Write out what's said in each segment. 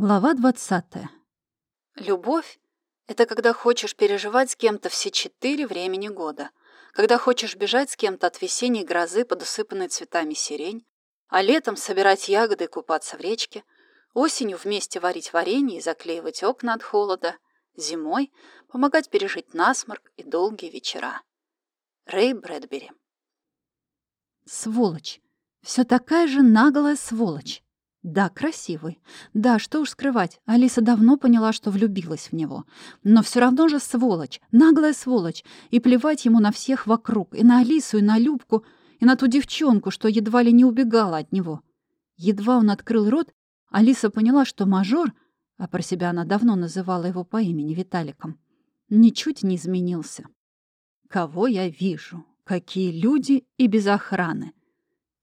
Глава 20. Любовь — это когда хочешь переживать с кем-то все четыре времени года, когда хочешь бежать с кем-то от весенней грозы под усыпанной цветами сирень, а летом собирать ягоды и купаться в речке, осенью вместе варить варенье и заклеивать окна от холода, зимой помогать пережить насморк и долгие вечера. Рэй Брэдбери. Сволочь. Все такая же наглая сволочь. Да, красивый. Да, что уж скрывать, Алиса давно поняла, что влюбилась в него. Но все равно же сволочь, наглая сволочь. И плевать ему на всех вокруг, и на Алису, и на Любку, и на ту девчонку, что едва ли не убегала от него. Едва он открыл рот, Алиса поняла, что мажор, а про себя она давно называла его по имени Виталиком, ничуть не изменился. Кого я вижу? Какие люди и без охраны.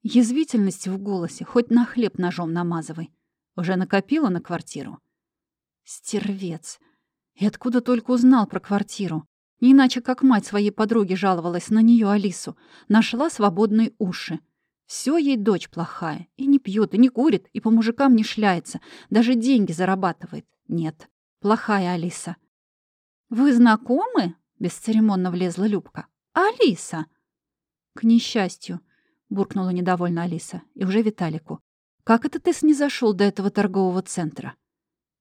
Язвительность в голосе, хоть на хлеб ножом намазывай. Уже накопила на квартиру? Стервец. И откуда только узнал про квартиру? Не иначе, как мать своей подруги жаловалась на нее Алису. Нашла свободные уши. Все ей дочь плохая. И не пьет, и не курит, и по мужикам не шляется. Даже деньги зарабатывает. Нет, плохая Алиса. «Вы знакомы?» — бесцеремонно влезла Любка. «Алиса!» «К несчастью. — буркнула недовольно Алиса. И уже Виталику. «Как это ты снизошел до этого торгового центра?»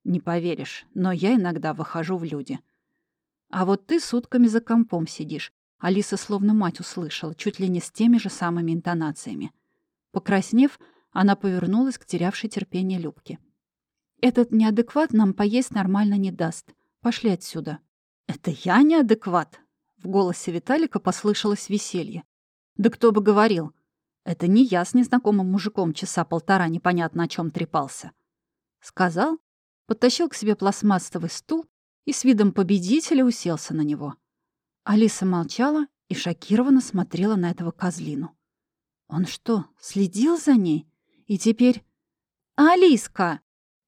«Не поверишь, но я иногда выхожу в люди». «А вот ты сутками за компом сидишь». Алиса словно мать услышала, чуть ли не с теми же самыми интонациями. Покраснев, она повернулась к терявшей терпение Любке. «Этот неадекват нам поесть нормально не даст. Пошли отсюда». «Это я неадекват?» В голосе Виталика послышалось веселье. «Да кто бы говорил. Это не я с незнакомым мужиком часа полтора непонятно о чем трепался. Сказал, подтащил к себе пластмассовый стул и с видом победителя уселся на него. Алиса молчала и шокированно смотрела на этого козлину. Он что, следил за ней? И теперь... «Алиска!»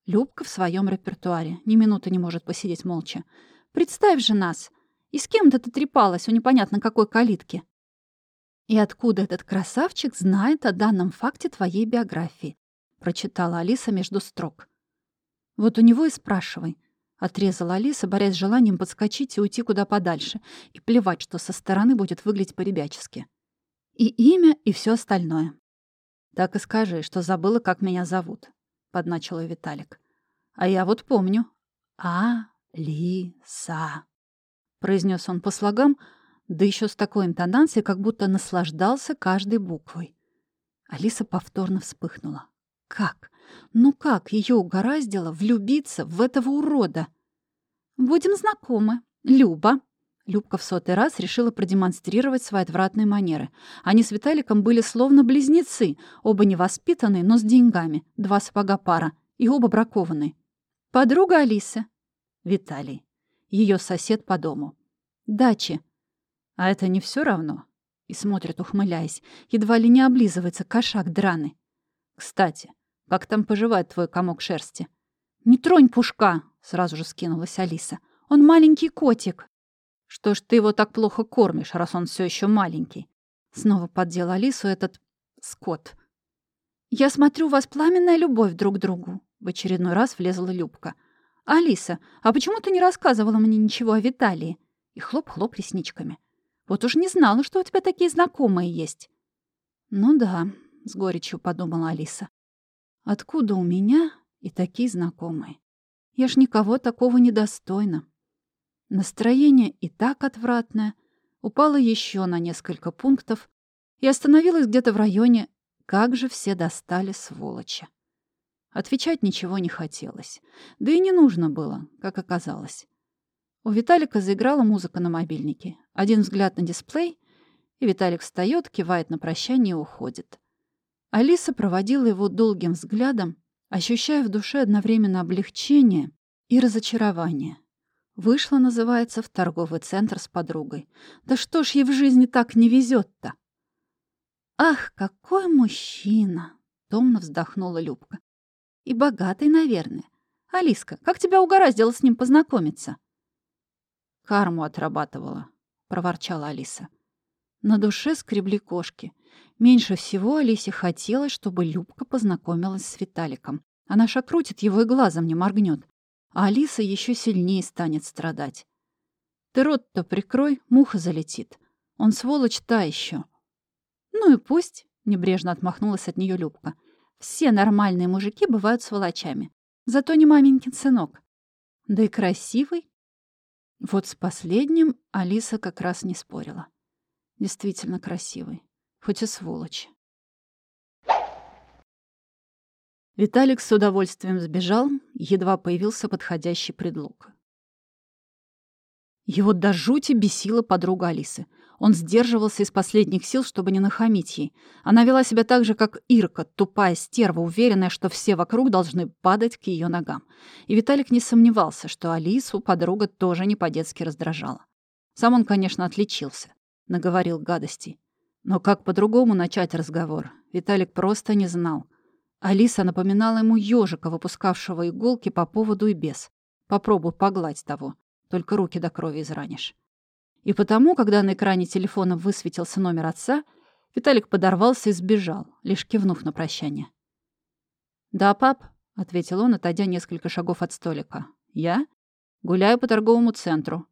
Любка в своем репертуаре. Ни минуты не может посидеть молча. «Представь же нас! И с кем-то ты трепалась у непонятно какой калитки. «И откуда этот красавчик знает о данном факте твоей биографии?» — прочитала Алиса между строк. «Вот у него и спрашивай», — отрезала Алиса, борясь с желанием подскочить и уйти куда подальше, и плевать, что со стороны будет выглядеть по-ребячески. «И имя, и все остальное». «Так и скажи, что забыла, как меня зовут», — подначил Виталик. «А я вот помню. А-ли-са», — произнес он по слогам, — да еще с такой интонацией, как будто наслаждался каждой буквой. Алиса повторно вспыхнула. Как? Ну как ее угораздило влюбиться в этого урода? «Будем знакомы. Люба». Любка в сотый раз решила продемонстрировать свои отвратные манеры. Они с Виталиком были словно близнецы, оба невоспитанные, но с деньгами, два сапога пара, и оба бракованные. Подруга Алисы. Виталий. Ее сосед по дому. Дачи. А это не все равно? И смотрит, ухмыляясь. Едва ли не облизывается кошак драный. Кстати, как там поживает твой комок шерсти? Не тронь пушка, сразу же скинулась Алиса. Он маленький котик. Что ж ты его так плохо кормишь, раз он все еще маленький? Снова поддел Алису этот скот. Я смотрю, у вас пламенная любовь друг к другу. В очередной раз влезла Любка. «Алиса, а почему ты не рассказывала мне ничего о Виталии?» И хлоп-хлоп ресничками. Вот уж не знала, что у тебя такие знакомые есть». «Ну да», — с горечью подумала Алиса. «Откуда у меня и такие знакомые? Я ж никого такого не достойна». Настроение и так отвратное, упало еще на несколько пунктов и остановилось где-то в районе «Как же все достали, сволочи!». Отвечать ничего не хотелось. Да и не нужно было, как оказалось. У Виталика заиграла музыка на мобильнике. Один взгляд на дисплей, и Виталик встает, кивает на прощание и уходит. Алиса проводила его долгим взглядом, ощущая в душе одновременно облегчение и разочарование. Вышла, называется, в торговый центр с подругой. Да что ж ей в жизни так не везет-то? «Ах, какой мужчина!» — томно вздохнула Любка. «И богатый, наверное. Алиска, как тебя угораздило с ним познакомиться?» Карму отрабатывала, проворчала Алиса. На душе скребли кошки. Меньше всего Алисе хотелось, чтобы Любка познакомилась с Виталиком. Она шакрутит его и глазом не моргнет. А Алиса еще сильнее станет страдать. Ты рот-то прикрой, муха залетит. Он сволочь та еще. Ну и пусть, небрежно отмахнулась от нее Любка. Все нормальные мужики бывают сволочами. Зато не маменькин сынок. Да и красивый. Вот с последним Алиса как раз не спорила. Действительно красивый. Хоть и сволочь. Виталик с удовольствием сбежал, едва появился подходящий предлог. Его до жути бесила подруга Алисы. Он сдерживался из последних сил, чтобы не нахамить ей. Она вела себя так же, как Ирка, тупая стерва, уверенная, что все вокруг должны падать к ее ногам. И Виталик не сомневался, что Алису подруга тоже не по-детски раздражала. Сам он, конечно, отличился, наговорил гадостей. Но как по-другому начать разговор, Виталик просто не знал. Алиса напоминала ему ежика, выпускавшего иголки по поводу и без. Попробуй погладь того, только руки до крови изранишь. И потому, когда на экране телефона высветился номер отца, Виталик подорвался и сбежал, лишь кивнув на прощание. «Да, пап», — ответил он, отойдя несколько шагов от столика. «Я? Гуляю по торговому центру».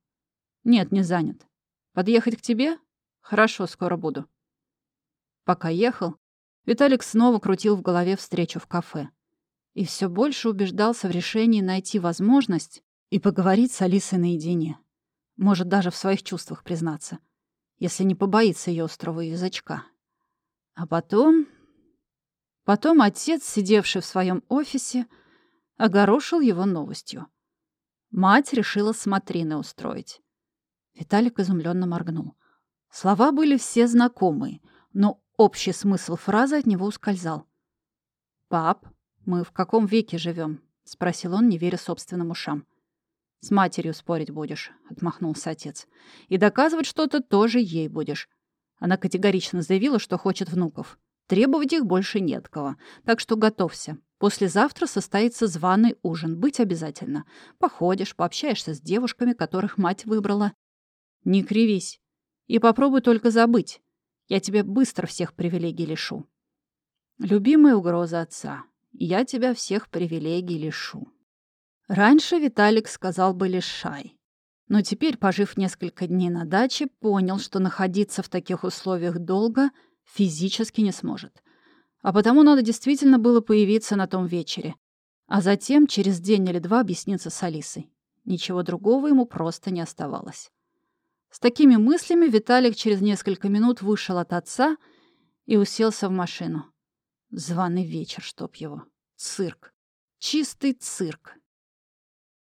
«Нет, не занят. Подъехать к тебе? Хорошо, скоро буду». Пока ехал, Виталик снова крутил в голове встречу в кафе. И все больше убеждался в решении найти возможность и поговорить с Алисой наедине. Может, даже в своих чувствах признаться, если не побоится ее острого язычка. А потом... Потом отец, сидевший в своем офисе, огорошил его новостью. Мать решила смотрины устроить. Виталик изумленно моргнул. Слова были все знакомые, но общий смысл фразы от него ускользал. «Пап, мы в каком веке живем? спросил он, не веря собственным ушам. «С матерью спорить будешь», — отмахнулся отец. «И доказывать что-то тоже ей будешь». Она категорично заявила, что хочет внуков. Требовать их больше нет кого. Так что готовься. Послезавтра состоится званый ужин. Быть обязательно. Походишь, пообщаешься с девушками, которых мать выбрала. Не кривись. И попробуй только забыть. Я тебя быстро всех привилегий лишу. Любимая угроза отца. Я тебя всех привилегий лишу. Раньше Виталик сказал бы лишь «шай». Но теперь, пожив несколько дней на даче, понял, что находиться в таких условиях долго физически не сможет. А потому надо действительно было появиться на том вечере. А затем, через день или два, объясниться с Алисой. Ничего другого ему просто не оставалось. С такими мыслями Виталик через несколько минут вышел от отца и уселся в машину. Званый вечер, чтоб его. Цирк. Чистый цирк.